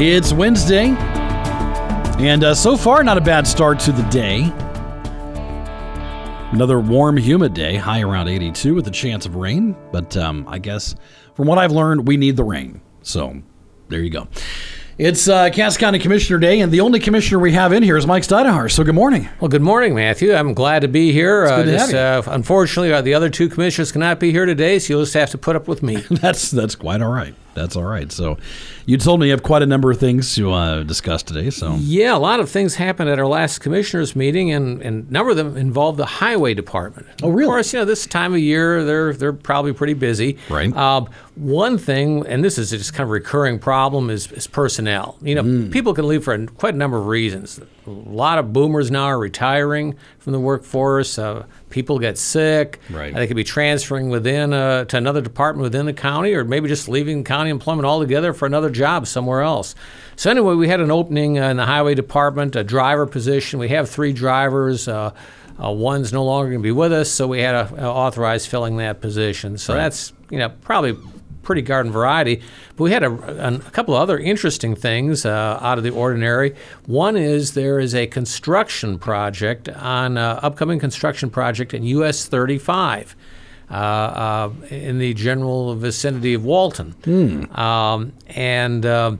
It's Wednesday, and uh, so far, not a bad start to the day. Another warm, humid day, high around 82 with a chance of rain. But um, I guess from what I've learned, we need the rain. So there you go. It's uh, Cass County Commissioner Day, and the only commissioner we have in here is Mike Steinhauer. So good morning. Well, good morning, Matthew. I'm glad to be here. good to just, have uh, unfortunately, uh, the other two commissioners cannot be here today, so you'll just have to put up with me. that's that's quite all right. That's all right. So, you told me you have quite a number of things to uh, discuss today. So, yeah, a lot of things happened at our last commissioners meeting, and, and a number of them involved the highway department. Oh, really? Of course, you know this time of year they're they're probably pretty busy. Right. Um, one thing, and this is just kind of a recurring problem, is, is personnel. You know, Mm. people can leave for a- quite a number of reasons. A lot of boomers now are retiring from the workforce. Uh, people get sick. Right. They could be transferring within uh, to another department within the county, or maybe just leaving county employment altogether for another job somewhere else. So anyway, we had an opening uh, in the highway department, a driver position. We have three drivers. Uh, uh, one's no longer going to be with us, so we had to authorize filling that position. So that's you know probably pretty garden variety. But we had a, a, a couple of other interesting things uh, out of the ordinary. One is there is a construction project on uh, upcoming construction project in US 35. Uh, uh, in the general vicinity of Walton, um, and uh,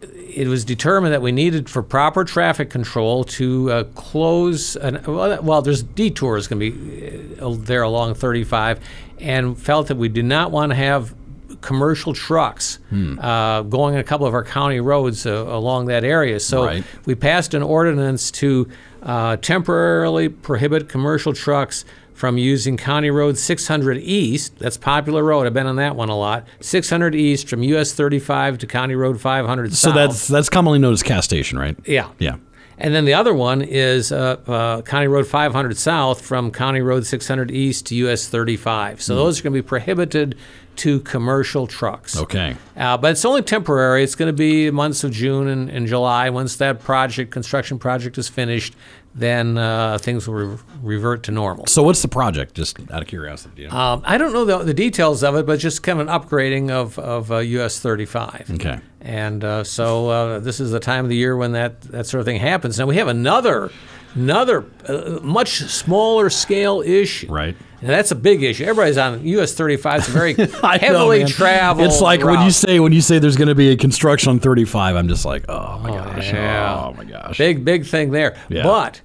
it was determined that we needed for proper traffic control to uh, close. An, well, well, there's detours going to be uh, there along 35, and felt that we did not want to have commercial trucks uh, going on a couple of our county roads uh, along that area. So Right. we passed an ordinance to uh, temporarily prohibit commercial trucks from using County Road 600 East. That's popular road. I've been on that one a lot. 600 East from US 35 to County Road 500 so South. that's that's commonly known as Cass Station, right? yeah. Yeah. And then the other one is uh, uh, County Road 500 South from County Road 600 East to US 35. Hmm. So those are going to be prohibited to commercial trucks. Okay. Uh, but it's only temporary. It's going to be months of June and, and July. Once that project, construction project, is finished, then uh, things will re- revert to normal. So what's the project? Just out of curiosity. do you know? Um, I don't know the, the details of it, but just kind of an upgrading of, of uh, US 35. Okay. And uh, so uh, this is the time of the year when that, that sort of thing happens. Now we have another another uh, much smaller scale issue. Right. And that's a big issue. Everybody's on US 35. It's very know, heavily man. traveled. It's like when you say when you say there's going to be a construction on 35. I'm just like, oh my gosh, yeah. oh my gosh. Big, big thing there. Yeah. But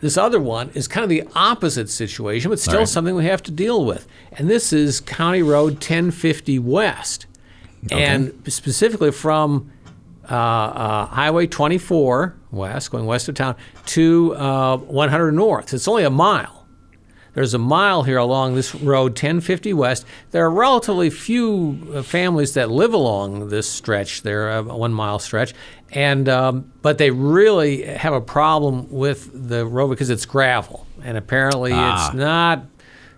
this other one is kind of the opposite situation, but still right. something we have to deal with. And this is County Road 1050 West. And specifically from uh, uh, Highway 24 west, going west of town, to uh, 100 north. It's only a mile. There's a mile here along this road, 1050 west. There are relatively few uh, families that live along this stretch. There, a one mile stretch, and um, but they really have a problem with the road because it's gravel, and apparently Ah. it's not.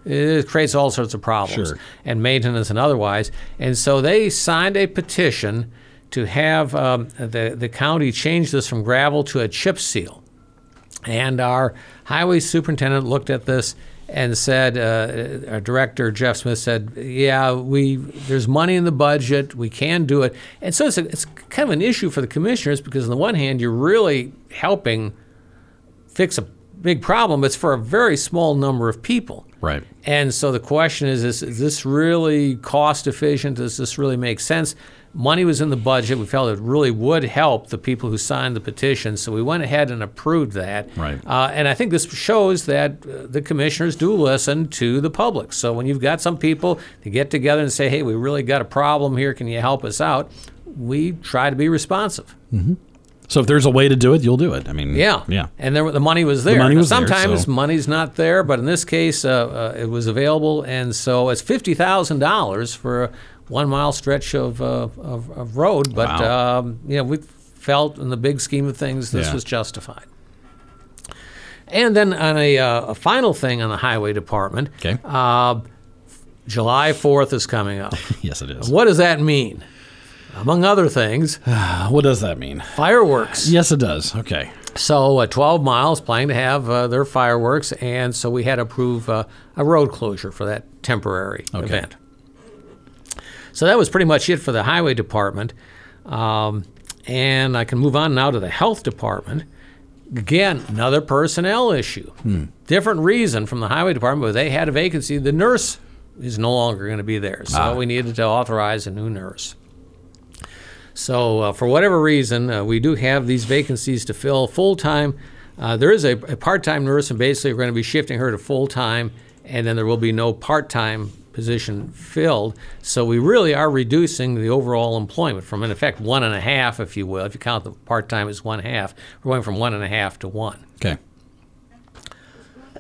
It creates all sorts of problems Sure. and maintenance and otherwise. And so they signed a petition to have um, the the county change this from gravel to a chip seal. And our highway superintendent looked at this and said, uh, our director Jeff Smith said, "Yeah, we there's money in the budget, we can do it." And so it's a, it's kind of an issue for the commissioners because on the one hand, you're really helping fix a big problem. It's for a very small number of people. Right. And so the question is, is, is this really cost efficient? Does this really make sense? Money was in the budget. We felt it really would help the people who signed the petition, so we went ahead and approved that. Right. Uh, and I think this shows that uh, the commissioners do listen to the public. So when you've got some people to get together and say, "Hey, we really got a problem here. Can you help us out?" We try to be responsive. So if there's a way to do it, you'll do it. I mean, Yeah, yeah. And there, the money was there. money Now, was there, sometimes so- money's not there, but in this case, uh, uh, it was available, and so it's fifty thousand dollars for one mile stretch of, uh, of, of road, but Wow. um, you know we felt in the big scheme of things this Yeah. was justified. And then on a, uh, a final thing on the highway department, Okay. uh, July 4th is coming up. yes, it is. what does that mean? Among other things, What does that mean? fireworks. Yes, it does. Okay. So, uh, Twelve Mile's planning to have uh, their fireworks, and so we had to approve uh, a road closure for that temporary Okay. event. So that was pretty much it for the highway department. Um, and I can move on now to the health department. Again, another personnel issue. Different reason from the highway department, but they had a vacancy. The nurse is no longer going to be there, so we needed to authorize a new nurse. So, uh, for whatever reason, uh, we do have these vacancies to fill full time. Uh, there is a, a part time nurse, and basically, we're going to be shifting her to full time, and then there will be no part time position filled. So, we really are reducing the overall employment from, in effect, one and a half, if you will. If you count the part time as one half, we're going from one and a half to one. Okay.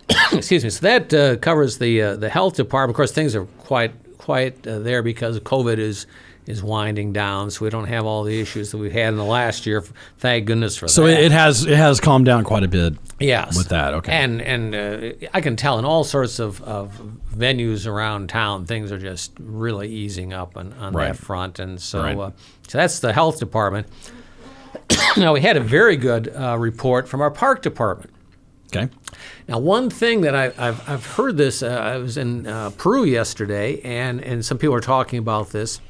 Excuse me. So that uh, covers the uh, the health department. Of course, things are quite quite uh, there because COVID is is winding down, so we don't have all the issues that we've had in the last year. Thank goodness for So that. So it has it has calmed down quite a bit. yes, with that, okay. And and uh, I can tell in all sorts of, of venues around town, things are just really easing up on, on Right. that front, and so Right. uh, so that's the health department. now we had a very good uh, report from our park department. Okay. Now, one thing that I, I've, I've heard this, uh, I was in uh, Peru yesterday, and, and some people are talking about this.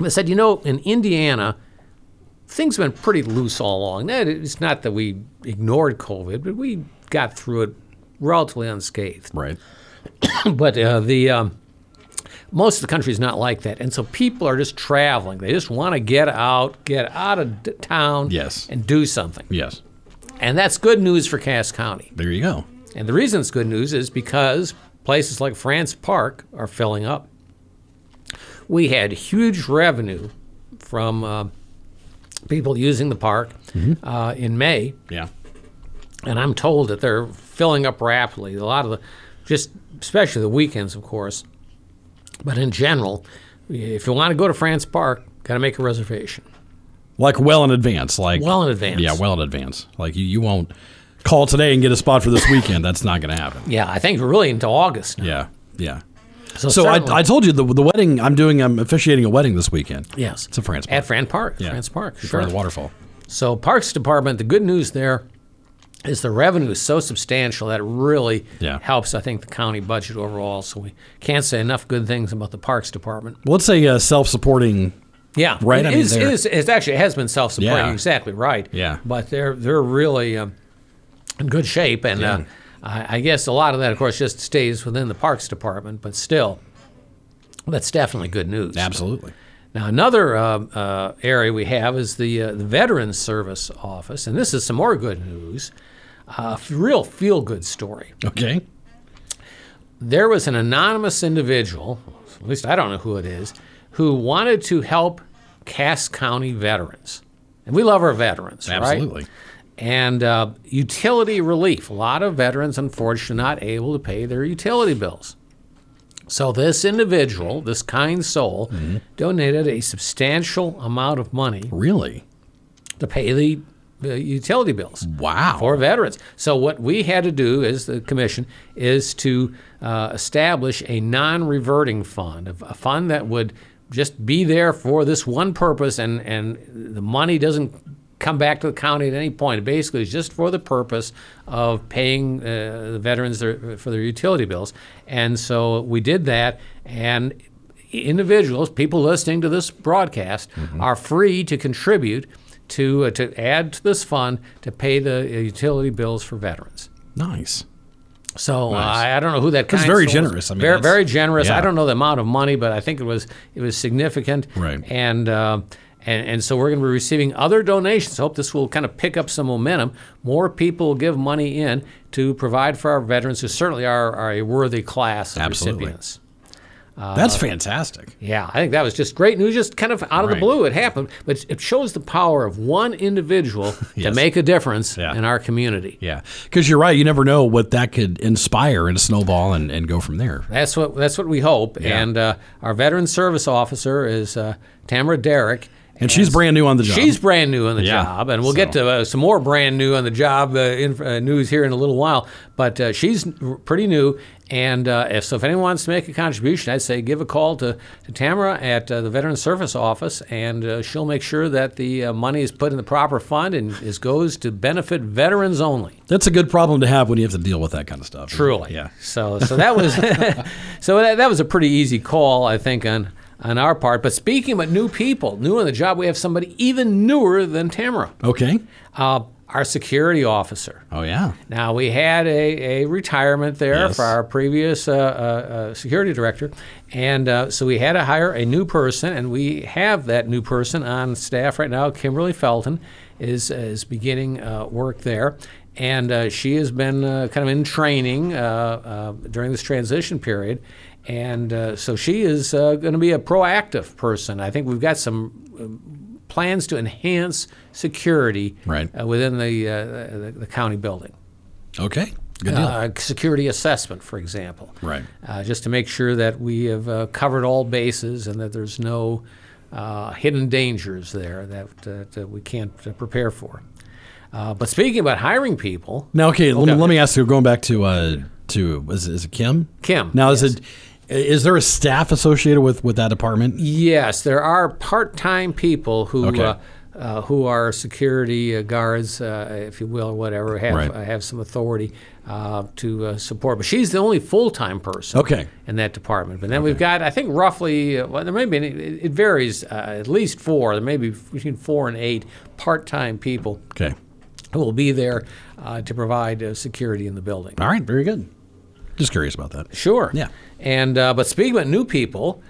They said, you know, in Indiana, things have been pretty loose all along. It's not that we ignored COVID, but we got through it relatively unscathed. Right. but uh, the um, most of the country is not like that, and so people are just traveling. They just want to get out, get out of d- town, Yes. and do something. Yes. And that's good news for Cass County. There you go. And the reason it's good news is because places like France Park are filling up. We had huge revenue from uh, people using the park uh, in May, Yeah. and I'm told that they're filling up rapidly. A lot of the, just especially the weekends, of course, but in general, if you want to go to France Park, got to make a reservation Like well in advance. Like well in advance. Yeah, well in advance. Like you, you won't call today and get a spot for this weekend. That's not going to happen. Yeah, I think we're really into August. Now. Yeah. Yeah. So, So I, I told you the the wedding I'm doing. I'm officiating a wedding this weekend. yes, It's a France Park. at France Park. Yeah. France Park, In front sure. of the waterfall. So Parks Department, the good news there is the revenue is so substantial that it really Yeah. helps, I think, the county budget overall. So we can't say enough good things about the Parks Department. Well, it's a uh, self-supporting. Yeah, Right, It I mean, is- it is- it's actually it has been self-supporting. Yeah. Exactly right. Yeah. but they're they're really um, in good shape, and uh, I, I guess a lot of that, of course, just stays within the Parks Department. But still, that's definitely good news. Absolutely. Now, another uh, uh, area we have is the, uh, the Veterans Service Office, and this is some more good news. A f- real feel good story. Okay. There was an anonymous individual, at least I don't know who it is, who wanted to help Cass County veterans. And we love our veterans, right? Absolutely. And uh, utility relief. A lot of veterans, unfortunately, not able to pay their utility bills. So this individual, this kind soul, donated a substantial amount of money Really? to pay the, the utility bills Wow. for veterans. So what we had to do as the commission is to uh, establish a non-reverting fund, a, a fund that would just be there for this one purpose, and and the money doesn't come back to the county at any point. Basically is just for the purpose of paying uh, the veterans their, for their utility bills. And so we did that, and individuals, people listening to this broadcast, are free to contribute to uh, to add to this fund to pay the uh, utility bills for veterans. nice. So uh, Nice. I, I don't know who that. That's very generous. I mean, very very generous. yeah. I don't know the amount of money, but I think it was it was significant. Right. And. Uh, and, and so we're going to be receiving other donations. I Hope this will kind of pick up some momentum. More people will give money in to provide for our veterans, who certainly are, are a worthy class of Absolutely. recipients. That's fantastic. Yeah, I think that was just great news, just kind of out of Right. the blue. It happened, but it shows the power of one individual to make a difference Yeah. in our community. Yeah, because you're right. You never know what that could inspire and snowball and, and go from there. That's what that's what we hope. Yeah. And uh, our veteran service officer is uh, Tamara Derrick. And she's brand new on the job. She's brand new on the Yeah. job, and we'll get to uh, some more brand new on the job uh, in, uh, news here in a little while. But uh, she's r- pretty new, and uh, if so, if anyone wants to make a contribution, I'd say give a call to, to Tamara at uh, the Veteran Service Office, and uh, she'll make sure that the uh, money is put in the proper fund and is goes to benefit veterans only. That's a good problem to have when you have to deal with that kind of stuff. Truly. Yeah. So so that was so that, that was a pretty easy call, I think, on on our part. But speaking about new people, new on the job, we have somebody even newer than Tamara, Okay. uh, our security officer. Oh yeah. Now we had a, a retirement there Yes. for our previous uh, uh, uh, security director, and uh, so we had to hire a new person, and we have that new person on staff right now. Kimberly Felton is is beginning uh, work there, and uh, she has been uh, kind of in training uh, uh, during this transition period, and uh, so she is uh, going to be a proactive person. I think we've got some. uh, Plans to enhance security Right. uh, within the, uh, the the county building Okay. Good deal. uh, security assessment, for example. Right. Uh, just to make sure that we have uh, covered all bases and that there's no uh, hidden dangers there that, that, we can't uh, prepare for. Uh, but speaking about hiring people, now, okay. Let, me, let me ask you. Going back to uh, to is, is it Kim? Kim, Now, is yes. it is there a staff associated with with that department? yes, there are part-time people who. Okay. Uh, uh, who are security uh, guards, uh, if you will, or whatever, have Right. uh, have some authority uh, to uh, support. But she's the only full-time person. Okay. in that department. But then we've got, I think, roughly, uh, well, there may be, it, it varies, uh, at least four, there may be between four and eight part time people Okay. who will be there uh, to provide uh, security in the building. All right. Very good. Just curious about that. Sure. Yeah. And, uh, but speaking about new people,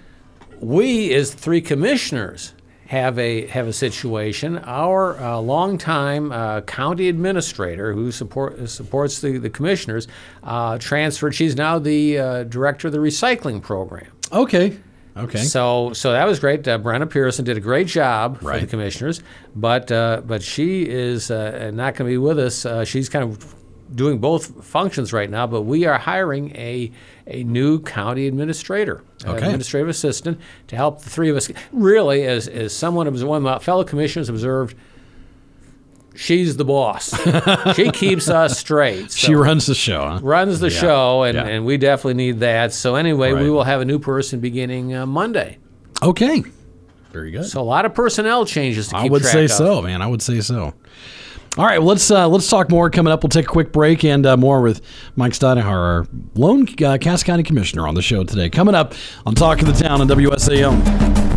we, as three commissioners, have a have a situation. Our uh, longtime uh, county administrator, who support supports the the commissioners, uh, transferred. She's now the uh, director of the recycling program. Okay. Okay. So, so that was great. Uh, Brenna Pearson did a great job for the commissioners, but uh, but she is uh, not going to be with us. Uh, she's kind of doing both functions right now. But we are hiring a a new county administrator, uh, Okay. administrative assistant, to help the three of us. Really, as as someone of one of my fellow commissioners observed. She's the boss. she keeps us straight. she runs the show. Huh? runs the Yeah, show, and, yeah. and we definitely need that. So anyway, we will have a new person beginning uh, Monday. Okay. Very good. So a lot of personnel changes to keep I would track say of. so, man. I would say so. All right, well, let's uh, let's talk more coming up. We'll take a quick break and uh, more with Mike Steinhauer, our lone uh, Cass County Commissioner, on the show today. Coming up on Talk of the Town on WSAL.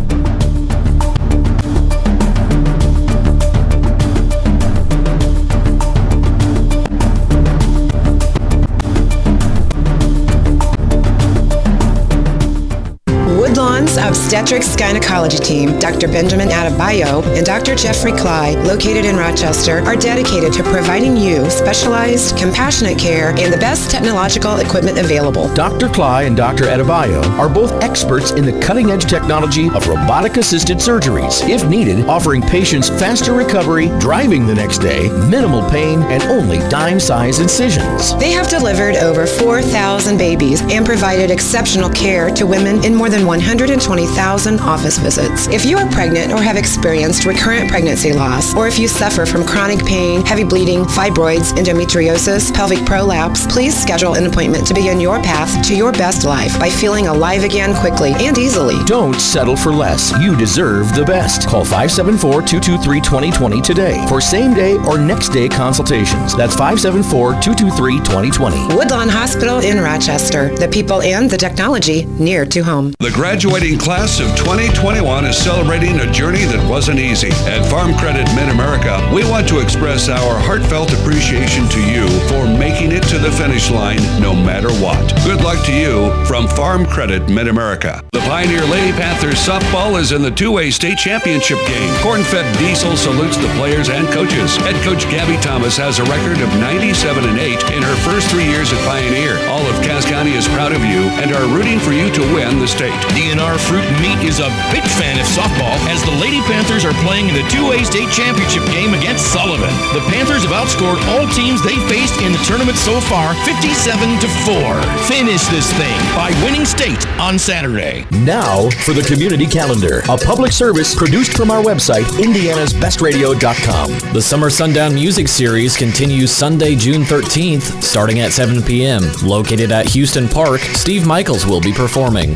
Obstetrics Gynecology Team, Dr. Benjamin Adebayo and Dr. Jeffrey Cly, located in Rochester, are dedicated to providing you specialized, compassionate care and the best technological equipment available. Dr. Cly and Dr. Adebayo are both experts in the cutting edge technology of robotic assisted surgeries. If needed, offering patients faster recovery, driving the next day, minimal pain, and only dime size incisions. They have delivered over 4,000 babies and provided exceptional care to women in more than 120,000 office visits. If you are pregnant or have experienced recurrent pregnancy loss, or if you suffer from chronic pain, heavy bleeding, fibroids, endometriosis, pelvic prolapse, please schedule an appointment to begin your path to your best life by feeling alive again quickly and easily. Don't settle for less. You deserve the best. Call 574 223 2020 today for same day or next day consultations. That's 574 223 2020. Woodlawn Hospital in Rochester, the people and the technology near to home. The graduating graduating class of 2021 is celebrating a journey that wasn't easy. At Farm Credit Mid America, we want to express our heartfelt appreciation to you for making it to the finish line no matter what. Good luck to you from Farm Credit Mid America. The Pioneer Lady Panthers softball is in the two way state championship game. Corn fed Diesel salutes the players and coaches. Head coach Gabby Thomas has a record of 97 and 8 in her first three years at Pioneer. All of Cass County is proud of you and are rooting for you to win the state. DNR Fruit Meat is a big fan of softball as the Lady Panthers are playing in the 2A state championship game against Sullivan. The Panthers have outscored all teams they faced in the tournament so far 57 to 4. Finish this thing by winning state on Saturday. Now for the community calendar, a public service produced from our website, indianasbestradio.com. The Summer Sundown Music Series continues Sunday, June 13th, starting at 7 p.m. Located at Houston Park, Steve Michaels will be performing.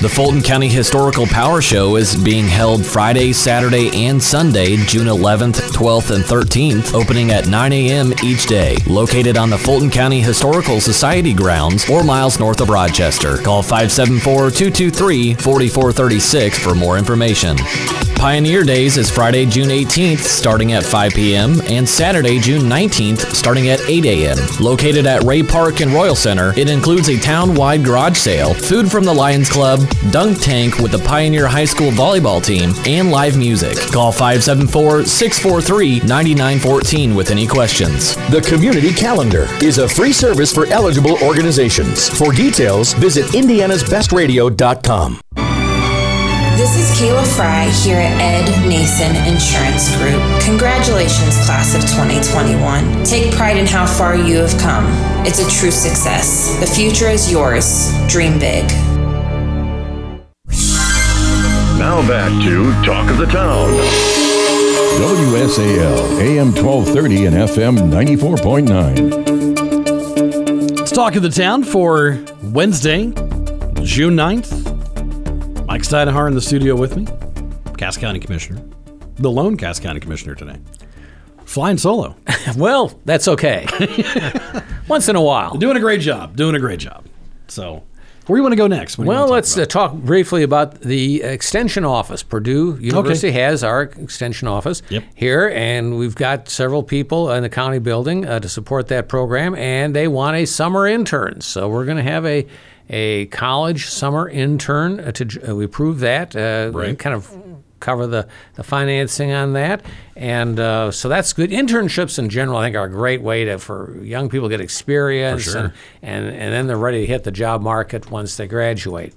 The Fulton County Historical Power Show is being held Friday, Saturday, and Sunday, June 11th, 12th, and 13th, opening at 9 a.m. each day. Located on the Fulton County Historical Society grounds, 4 miles north of Rochester. Call 574 223 4436 for more information. Pioneer Days is Friday, June 18th, starting at 5 p.m., and Saturday, June 19th, starting at 8 a.m. Located at Ray Park and Royal Center, it includes a town-wide garage sale, food from the Lions Club, dunk tank with the Pioneer High School volleyball team, and live music. Call 574-643-9914 with any questions. The community calendar is a free service for eligible organizations. For details, visit indianasbestradio.com. This is Kayla Fry here at Ed Nason Insurance Group. Congratulations, class of 2021. Take pride in how far you have come. It's a true success. The future is yours. Dream big. Now back to Talk of the Town. WSAL, AM 1230 and FM 94.9. It's Talk of the Town for Wednesday, June 9th. Mike Steinhar in the studio with me, Cass County Commissioner, the lone Cass County Commissioner today. Flying solo. well, that's okay. Once in a while. Doing a great job. Doing a great job. So, where do you want to go next? What do you Well, talk let's uh, talk briefly about the Extension Office. Purdue University has our Extension Office Yep. here, and we've got several people in the county building uh, to support that program, and they want a summer intern. So we're going to have a a college summer intern. Uh, to uh, we approved that. Uh, Right. Kind of cover the, the financing on that, and uh, so that's good. Internships in general, I think, are a great way to for young people to get experience, sure. and, and and then they're ready to hit the job market once they graduate.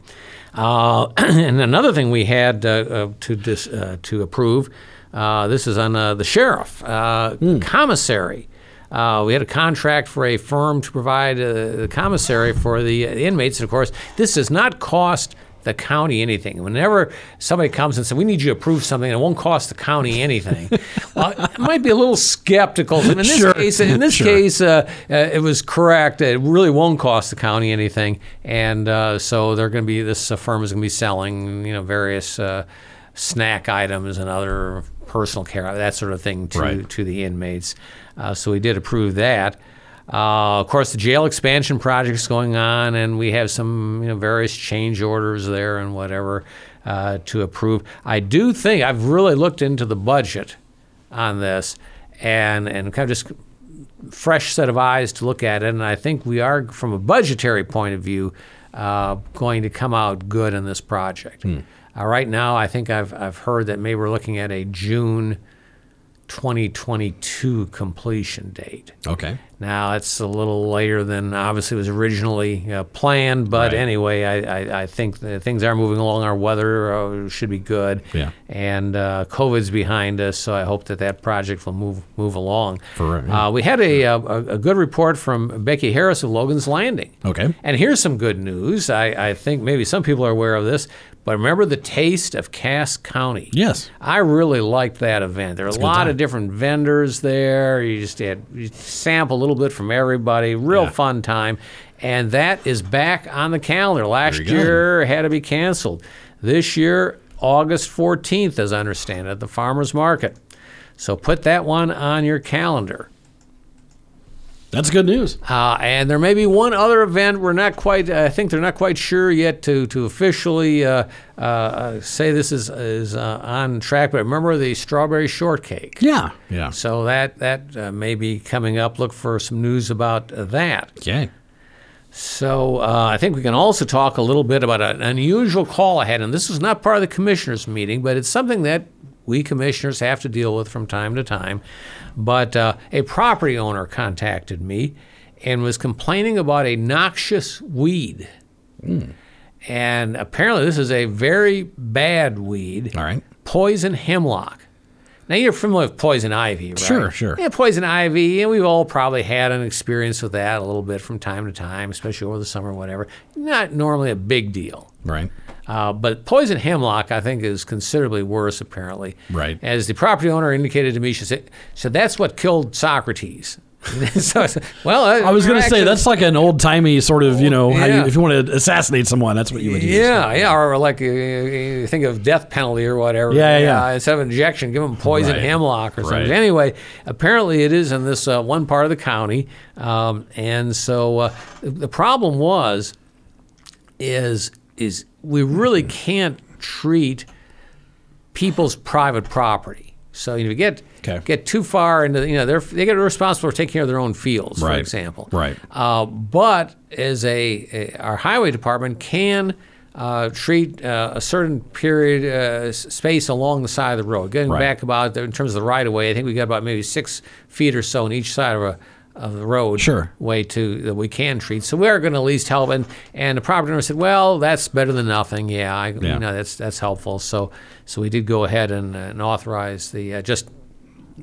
Uh, and another thing we had uh, uh, to dis, uh, to approve, uh, this is on uh, the sheriff uh, commissary. Uh, we had a contract for a firm to provide uh, the commissary for the inmates, and of course, this does not cost the county anything. Whenever somebody comes and says, "We need you to approve something," it won't cost the county anything. well, I might be a little skeptical. In this Sure. case, in this Sure. case, uh, uh, it was correct. It really won't cost the county anything, and uh, so they're going to be this uh, firm is going to be selling, you know, various uh, snack items and other personal care, that sort of thing, to Right. to the inmates. Uh, so we did approve that. Uh, of course, the jail expansion project is going on, and we have some you know, various change orders there and whatever uh, to approve. I do think I've really looked into the budget on this, and and kind of just fresh set of eyes to look at it. And I think we are, from a budgetary point of view, uh, going to come out good in this project. Uh, right now, I think I've I've heard that maybe we're looking at a June 2022 completion date. Okay. Now it's a little later than obviously was originally uh, planned, but Right. anyway, I, I, I think things are moving along. Our weather uh, should be good, Yeah. and uh, COVID's behind us, so I hope that that project will move move along. For- yeah. uh, we had a, a a good report from Becky Harris of Logan's Landing. Okay. And here's some good news. I, I think maybe some people are aware of this, but remember the taste of Cass County. Yes. I really liked that event. There were a lot of different vendors there. You just had you sample a little bit from everybody. Real Yeah. fun time. And that is back on the calendar. Last year had to be canceled. This year, August 14th, as I understand it, at the farmers market. So put that one on your calendar. That's good news. Uh, and there may be one other event we're not quite. I think they're not quite sure yet to to officially uh, uh, uh, say this is is uh, on track. But remember the strawberry shortcake. Yeah. Yeah. So that that uh, may be coming up. Look for some news about that. Okay. So uh, I think we can also talk a little bit about an unusual call ahead, and this is not part of the commissioners' meeting, but it's something that we commissioners have to deal with from time to time. But uh, a property owner contacted me and was complaining about a noxious weed. And apparently, this is a very bad weed. All right. Poison hemlock. Now, you're familiar with poison ivy, right? Sure, sure. Yeah, poison ivy, and we've all probably had an experience with that a little bit from time to time, especially over the summer or whatever. Not normally a big deal. Right. Uh, but poison hemlock, I think, is considerably worse, apparently. Right. As the property owner indicated to me, she said, so that's what killed Socrates. so I well, I was going to say that's like an old timey sort of, you know, how you, if you want to assassinate someone, that's what you would use. Yeah, yeah, or like uh, think of death penalty or whatever. Yeah, yeah. Uh, instead of injection, give them poison Right. hemlock or something. Right. Anyway, apparently it is in this uh, one part of the county, um, and so uh, the problem was is is we really can't treat people's private property. So you know, you get Okay. get too far into you know they're they get responsible for taking care of their own fields, for example. Right. Uh, but as a, a our highway department can uh, treat uh, a certain period uh, space along the side of the road. Getting Right. back about in terms of the right of way, I think we got about maybe six feet or so on each side of a of the road Sure. way to that we can treat. So we are going to at least help. And and the property owner said, well, that's better than nothing. Yeah, I, Yeah. you know that's that's helpful. So so we did go ahead and, and authorize the uh, just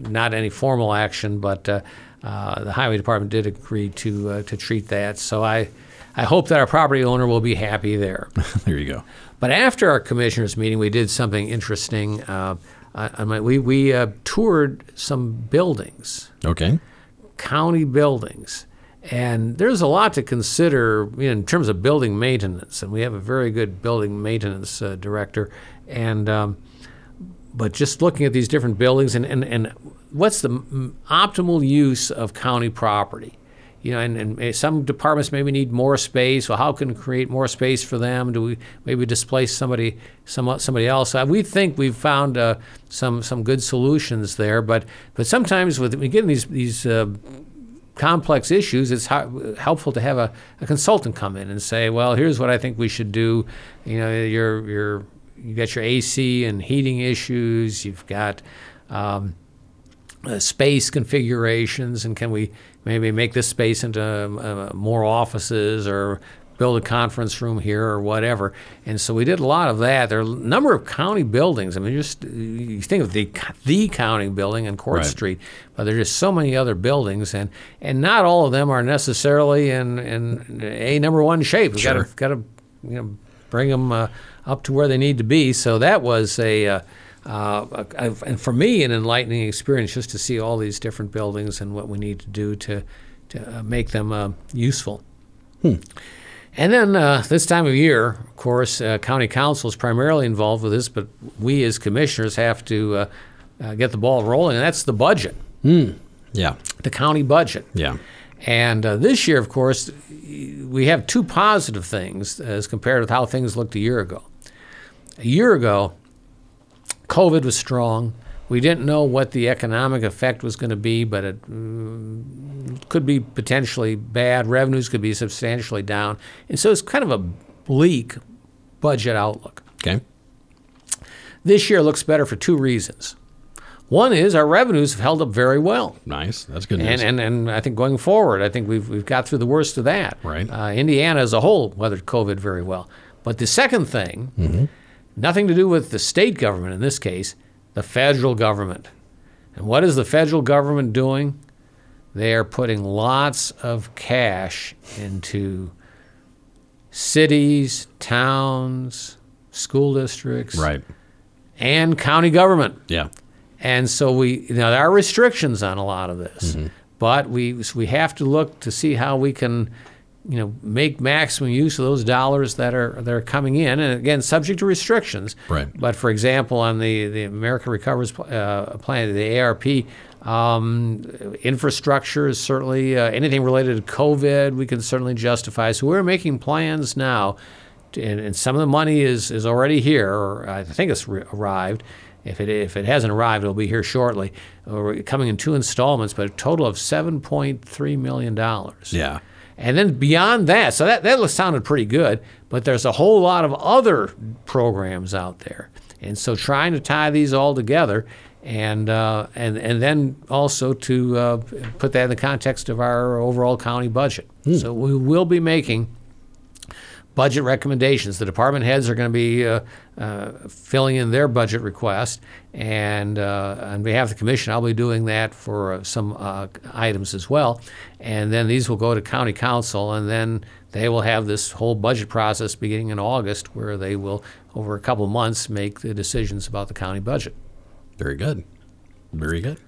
not any formal action, but uh, uh, the highway department did agree to uh, to treat that. So I I hope that our property owner will be happy there. There you go. But after our commissioners meeting, we did something interesting. Uh, I, might- we we uh, toured some buildings, Okay. county buildings, and there's a lot to consider you know, in terms of building maintenance. And we have a very good building maintenance uh, director, and um, but just looking at these different buildings and, and, and what's the optimal use of county property? You know, and, and some departments maybe need more space. Well, how can we create more space for them? Do we maybe displace somebody, some, somebody else? Uh, we think we've found uh, some some good solutions there, but but sometimes with we get these these uh, complex issues, it's helpful to have a, a consultant come in and say, well, here's what I think we should do. You know, you're, you're, you got your AC and heating issues, you've got um, uh, space configurations, and can we maybe make this space into uh, more offices or build a conference room here or whatever. And so we did a lot of that. There are a number of county buildings. I mean, just you think of the the county building on Court Right. Street, but there are just so many other buildings, and and not all of them are necessarily in in a number one shape. We've got to got to you know bring them uh, up to where they need to be. So that was a. Uh, uh, a- a- and for me, an enlightening experience just to see all these different buildings and what we need to do to to uh, make them uh, useful. And then uh, this time of year, of course, uh, county council is primarily involved with this, but we as commissioners have to uh, uh, get the ball rolling, and that's the budget, Yeah. the county budget. Yeah. And uh, this year, of course, we have two positive things as compared with how things looked a year ago. A year ago, COVID was strong. We didn't know what the economic effect was going to be, but it mm, could be potentially bad. Revenues could be substantially down. And so it's kind of a bleak budget outlook. Okay. This year looks better for two reasons. One is our revenues have held up very well. Nice. That's good news. And, and and I think going forward, I think we've we've got through the worst of that. Right. Uh, Indiana as a whole weathered COVID very well. But the second thing, nothing to do with the state government in this case, the federal government. And what is the federal government doing? They are putting lots of cash into cities, towns, school districts, right. and county government. Yeah. And so we, you know, there are restrictions on a lot of this, mm-hmm. but we we have to look to see how we can you know, make maximum use of those dollars that are that are coming in, and again, subject to restrictions. Right. But for example, on the the America Recovers uh, plan, the ARP. Um, infrastructure is certainly uh, anything related to COVID. We can certainly justify. So we're making plans now, to, and, and some of the money is is already here, or I think it's re- arrived. If it if it hasn't arrived, it'll be here shortly. We're coming in two installments, but a total of seven point three million dollars. Yeah. And then beyond that, so that, that sounded pretty good, but there's a whole lot of other programs out there. And so trying to tie these all together and, uh, and, and then also to uh, put that in the context of our overall county budget. So we will be making budget recommendations. The department heads are going to be uh, filling in their budget request, and uh, on behalf of the commission, I'll be doing that for uh, some uh, items as well. And then these will go to county council, and then they will have this whole budget process beginning in August, where they will, over a couple months, make the decisions about the county budget. Very good. Very good.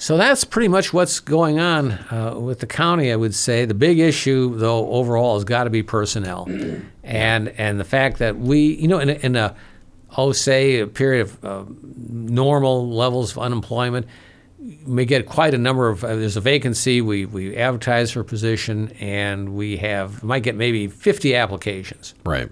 So that's pretty much what's going on uh, with the county. I would say the big issue, though, overall, has got to be personnel, and and the fact that we, you know, in a, in a oh, say a period of uh, normal levels of unemployment, may get quite a number of. Uh, there's a vacancy. We we advertise for a position, and we have might get maybe 50 applications. Right.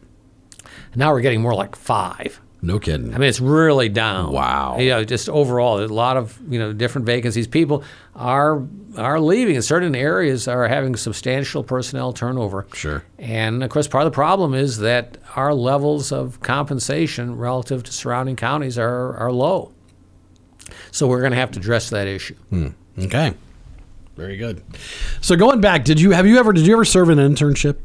Now we're getting more like five. No kidding. I mean, it's really down. Wow. You know, just overall, a lot of you know different vacancies. People are are leaving, and certain areas are having substantial personnel turnover. Sure. And of course, part of the problem is that our levels of compensation relative to surrounding counties are are low. So we're going to have to address that issue. Hmm. Okay. Very good. So going back, did you have you ever did you ever serve an internship?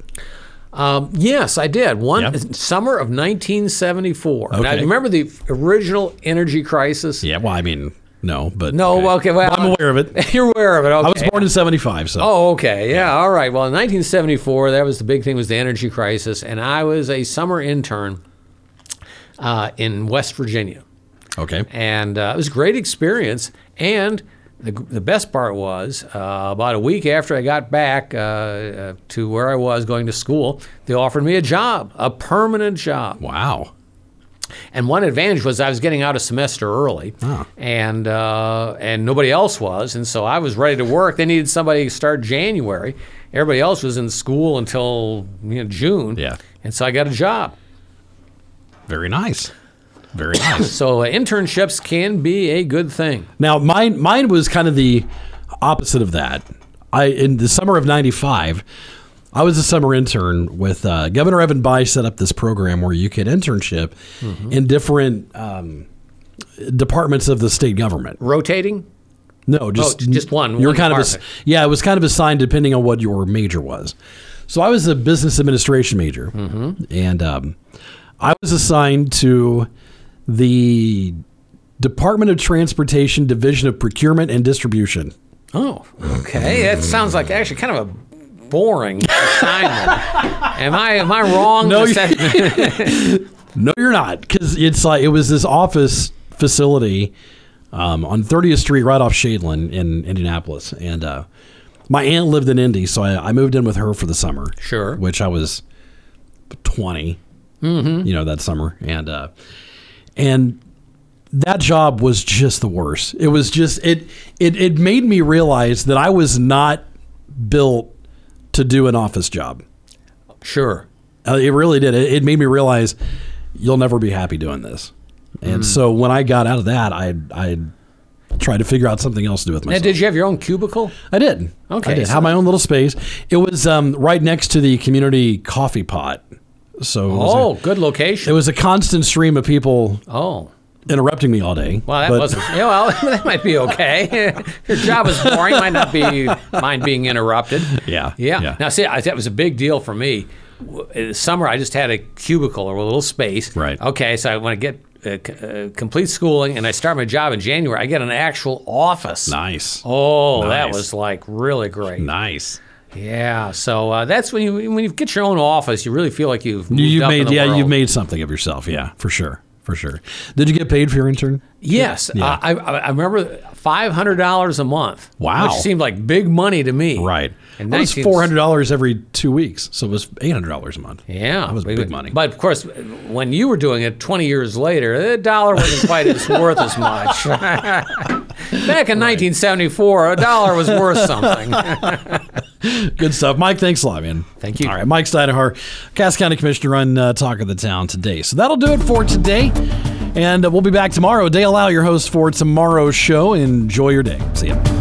Um, yes, I did. One Yep. summer of 1974. Okay. you remember the original energy crisis? Yeah. Well, I mean, no, but No, okay, well, I'm aware of it. You're aware of it. Okay. I was born in '75, so Oh, okay. Yeah, all right. Well, in 1974, that was the big thing was the energy crisis, and I was a summer intern uh, in West Virginia, okay. and uh, it was a great experience. And the, the best part was uh, about a week after I got back uh, uh, to where I was going to school, they offered me a job, a permanent job. Wow. And one advantage was I was getting out a semester early, and uh, and nobody else was, and so I was ready to work. They needed somebody to start January. Everybody else was in school until you know, June. Yeah. And so I got a job. Very nice. Very nice. So uh, internships can be a good thing. Now, mine mine was kind of the opposite of that. I in the summer of '95, I was a summer intern with uh, Governor Evan Bayh set up this program where you could internship Mm-hmm. in different um, departments of the state government. Rotating? No, just Oh, just one- You were one kind of ass- department. yeah, it was kind of assigned depending on what your major was. So I was a business administration major, Mm-hmm. and um, I was assigned to the Department of Transportation Division of Procurement and Distribution. Oh, okay. That sounds like actually kind of a boring assignment. am I am I wrong? No, you- No, you're not, because it's like it was this office facility um, on 30th Street, right off Shadeland in Indianapolis, and uh, my aunt lived in Indy, so I, I moved in with her for the summer. Sure. which I was 20, Mhm. you know, that summer, and uh, and that job was just the worst. It was just it it it made me realize that I was not built to do an office job. Sure. Uh, it really did. It, it made me realize you'll never be happy doing this. And Mm. so when I got out of that, I I tried to figure out something else to do with Now, myself. did you have your own cubicle? I did. Okay, I did so- have my own little space. It was um, right next to the community coffee pot. So was a- Oh, good location. it was a constant stream of people Oh. interrupting me all day. Well, that But- wasn't. Yeah, well, that might be okay. Your job is boring. Might not be mind being interrupted. Yeah, Yeah. yeah. Now, see, I, that was a big deal for me. In the summer, I just had a cubicle or a little space. Right. Okay, so I want to get uh, c- uh, complete schooling, and I start my job in January. I get an actual office. Nice. Oh, that was like really great. Nice. Yeah. So uh, that's when you when you get your own office, you really feel like you've You, you've up in made yeah, world. you've made something of yourself. Yeah, for sure, for sure. Did you get paid for your intern? Yes, Yeah. uh, I, I remember five hundred dollars a month. Wow. which seemed like big money to me. Right. And Well, it's 19 four hundred dollars every two weeks, so it was eight hundred dollars a month. Yeah, that was big money. But of course, when you were doing it 20 years later, the dollar wasn't quite as worth as much. Back in 1974, a dollar was worth something. Good stuff, Mike. Thanks a lot, man. Thank you. All right, Mike Steinhar, Cass County Commissioner on uh, Talk of the Town today. So that'll do it for today, and uh, we'll be back tomorrow. Dale Lau, your host for tomorrow's show. Enjoy your day. See ya.